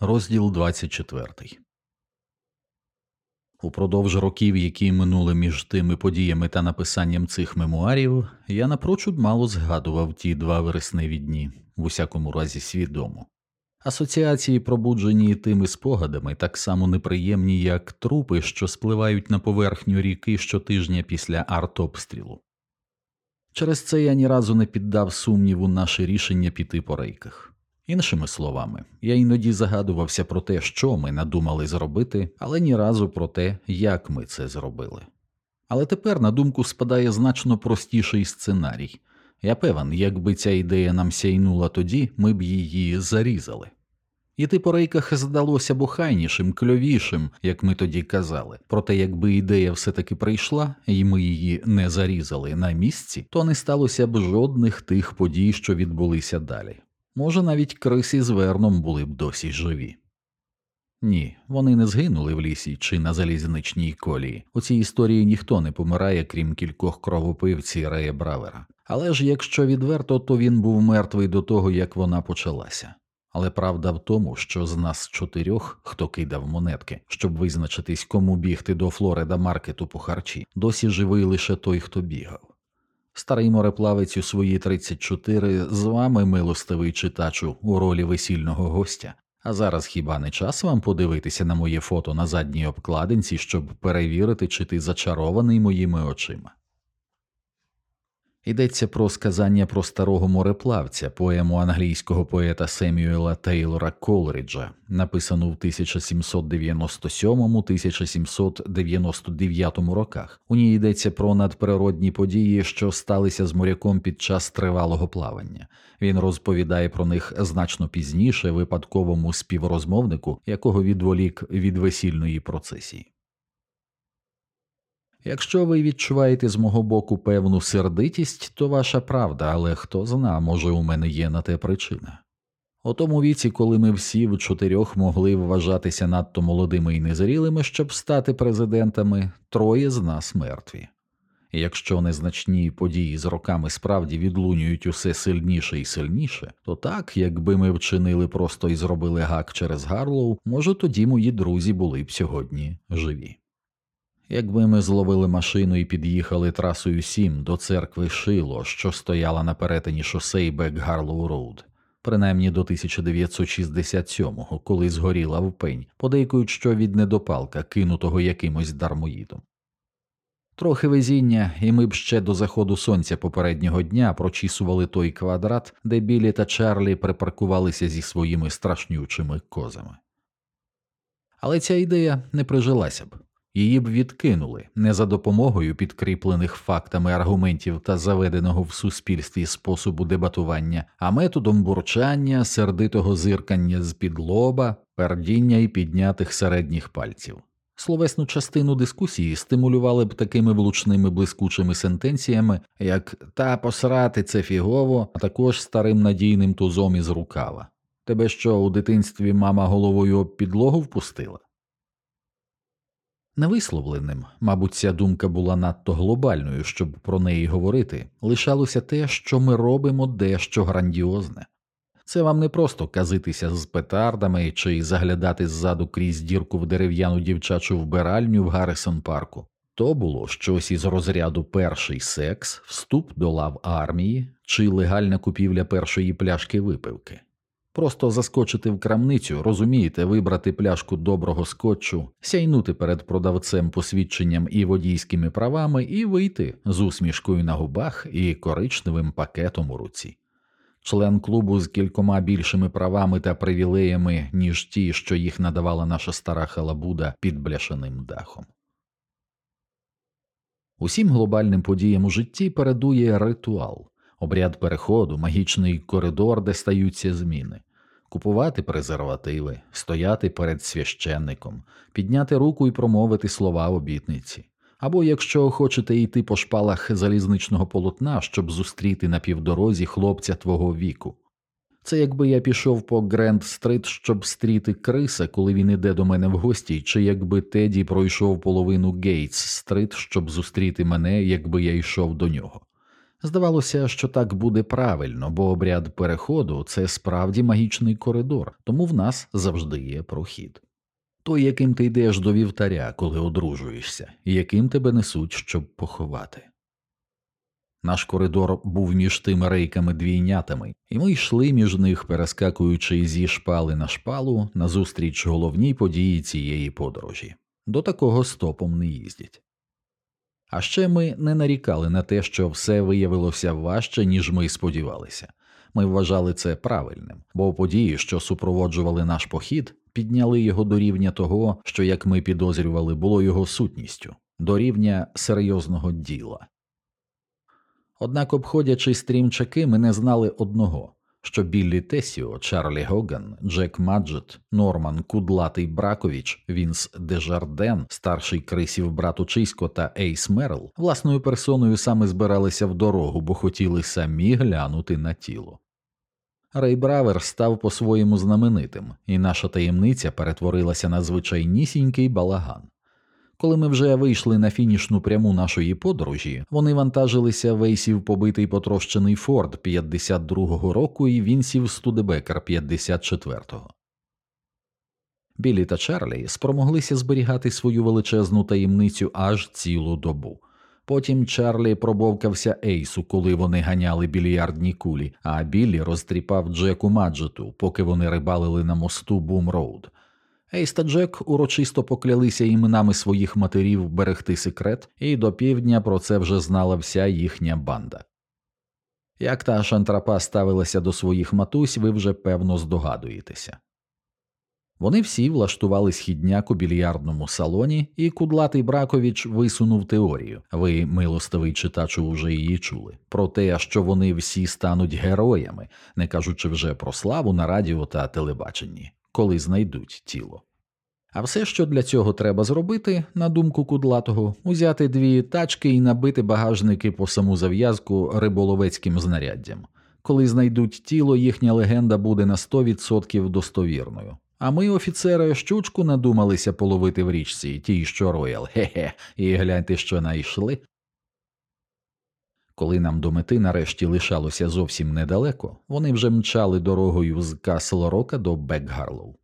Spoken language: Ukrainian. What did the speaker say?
Розділ 24 Упродовж років, які минули між тими подіями та написанням цих мемуарів, я напрочуд мало згадував ті два вересневі дні, в усякому разі свідомо. Асоціації, пробуджені тими спогадами, так само неприємні, як трупи, що спливають на поверхню ріки щотижня після артобстрілу. Через це я ні разу не піддав сумніву наше рішення піти по рейках. Іншими словами, я іноді загадувався про те, що ми надумали зробити, але ні разу про те, як ми це зробили. Але тепер на думку спадає значно простіший сценарій. Я певен, якби ця ідея нам сяйнула тоді, ми б її зарізали. Іти по рейках здалося б охайнішим, кльовішим, як ми тоді казали. Проте, якби ідея все таки прийшла, і ми її не зарізали на місці, то не сталося б жодних тих подій, що відбулися далі. Може, навіть криси з верном були б досі живі. Ні, вони не згинули в лісі чи на залізничній колії. У цій історії ніхто не помирає, крім кількох кровопивці Рея Бравера. Але ж якщо відверто, то він був мертвий до того, як вона почалася. Але правда в тому, що з нас чотирьох, хто кидав монетки, щоб визначитись, кому бігти до Флорида маркету по харчі, досі живий лише той, хто бігав. Старий мореплавець у свої 34 з вами, милостивий читачу, у ролі весільного гостя. А зараз хіба не час вам подивитися на моє фото на задній обкладинці, щоб перевірити, чи ти зачарований моїми очима? Йдеться про сказання про старого мореплавця, поему англійського поета Семюела Тейлора Колриджа, написану в 1797-1799 роках. У ній йдеться про надприродні події, що сталися з моряком під час тривалого плавання. Він розповідає про них значно пізніше випадковому співрозмовнику, якого відволік від весільної процесії. Якщо ви відчуваєте з мого боку певну сердитість, то ваша правда, але хто зна, може, у мене є на те причина. У тому віці, коли ми всі в чотирьох могли вважатися надто молодими і незрілими, щоб стати президентами, троє з нас мертві. Якщо незначні події з роками справді відлунюють усе сильніше і сильніше, то так, якби ми вчинили просто і зробили гак через Гарлоу, може тоді мої друзі були б сьогодні живі. Якби ми зловили машину і під'їхали трасою 7 до церкви Шило, що стояла на перетині шосе і Бек Гарлоу Роуд, принаймні до 1967-го, коли згоріла в пень, подейкують, що від недопалка, кинутого якимось дармоїдом. Трохи везіння, і ми б ще до заходу сонця попереднього дня прочісували той квадрат, де Білі та Чарлі припаркувалися зі своїми страшнючими козами. Але ця ідея не прижилася б її б відкинули не за допомогою підкріплених фактами аргументів та заведеного в суспільстві способу дебатування, а методом бурчання, сердитого зиркання з під лоба, пердіння і піднятих середніх пальців. Словесну частину дискусії стимулювали б такими влучними блискучими сентенціями, як та посрати це фігово, а також старим надійним тузом із рукава. Тебе що у дитинстві мама головою об підлогу впустила? Невисловленим, мабуть, ця думка була надто глобальною, щоб про неї говорити, лишалося те, що ми робимо дещо грандіозне. Це вам не просто казитися з петардами чи заглядати ззаду крізь дірку в дерев'яну дівчачу вбиральню в Гаррисон парку. То було щось із розряду перший секс, вступ до лав армії чи легальна купівля першої пляшки випивки. Просто заскочити в крамницю, розумієте, вибрати пляшку доброго скотчу, сяйнути перед продавцем посвідченням і водійськими правами, і вийти з усмішкою на губах і коричневим пакетом у руці. Член клубу з кількома більшими правами та привілеями, ніж ті, що їх надавала наша стара халабуда під бляшаним дахом. Усім глобальним подіям у житті передує ритуал обряд переходу, магічний коридор, де стаються зміни, купувати презервативи, стояти перед священником, підняти руку і промовити слова обітниці. Або якщо хочете йти по шпалах залізничного полотна, щоб зустріти на півдорозі хлопця твого віку. Це якби я пішов по Гренд Стрит, щоб стріти криса, коли він іде до мене в гості, чи якби Теді пройшов половину Гейтс Стрит, щоб зустріти мене, якби я йшов до нього. Здавалося, що так буде правильно, бо обряд переходу це справді магічний коридор, тому в нас завжди є прохід. Той, яким ти йдеш до вівтаря, коли одружуєшся, і яким тебе несуть, щоб поховати. Наш коридор був між тими рейками двійнятами, і ми йшли між них, перескакуючи зі шпали на шпалу назустріч головній події цієї подорожі. До такого стопом не їздять. А ще ми не нарікали на те, що все виявилося важче, ніж ми сподівалися. Ми вважали це правильним, бо події, що супроводжували наш похід, підняли його до рівня того, що, як ми підозрювали, було його сутністю, до рівня серйозного діла. Однак, обходячи стрімчаки, ми не знали одного що Біллі Тесіо, Чарлі Гоган, Джек Маджет, Норман Кудлатий Браковіч, Вінс Дежарден, старший Крісів брат Очисько та Ейс Мерл власною персоною саме збиралися в дорогу, бо хотіли самі глянути на тіло. Рей Бравер став по-своєму знаменитим, і наша таємниця перетворилася на звичайнісінький балаган. Коли ми вже вийшли на фінішну пряму нашої подорожі, вони вантажилися в Ейсів побитий потрощений Форд 52-го року і Вінсів Студебекер 54-го. Біллі та Чарлі спромоглися зберігати свою величезну таємницю аж цілу добу. Потім Чарлі пробовкався Ейсу, коли вони ганяли більярдні кулі, а Біллі розтріпав Джеку Маджету, поки вони рибалили на мосту Бум Роуд. Ейс та Джек урочисто поклялися іменами своїх матерів берегти секрет, і до півдня про це вже знала вся їхня банда. Як та шантрапа ставилася до своїх матусь, ви вже певно здогадуєтеся. Вони всі влаштували східняк у більярдному салоні, і кудлатий Бракович висунув теорію ви, милостивий читачу, уже її чули про те, що вони всі стануть героями, не кажучи вже про славу на радіо та телебаченні коли знайдуть тіло. А все, що для цього треба зробити, на думку кудлатого, узяти дві тачки і набити багажники по саму зав'язку риболовецьким знаряддям. Коли знайдуть тіло, їхня легенда буде на 100% достовірною. А ми, офіцери, щучку надумалися половити в річці, тій, що роял, хе-хе, і гляньте, що найшли. Коли нам до мети нарешті лишалося зовсім недалеко, вони вже мчали дорогою з Касл Рока до Бекгарлоу.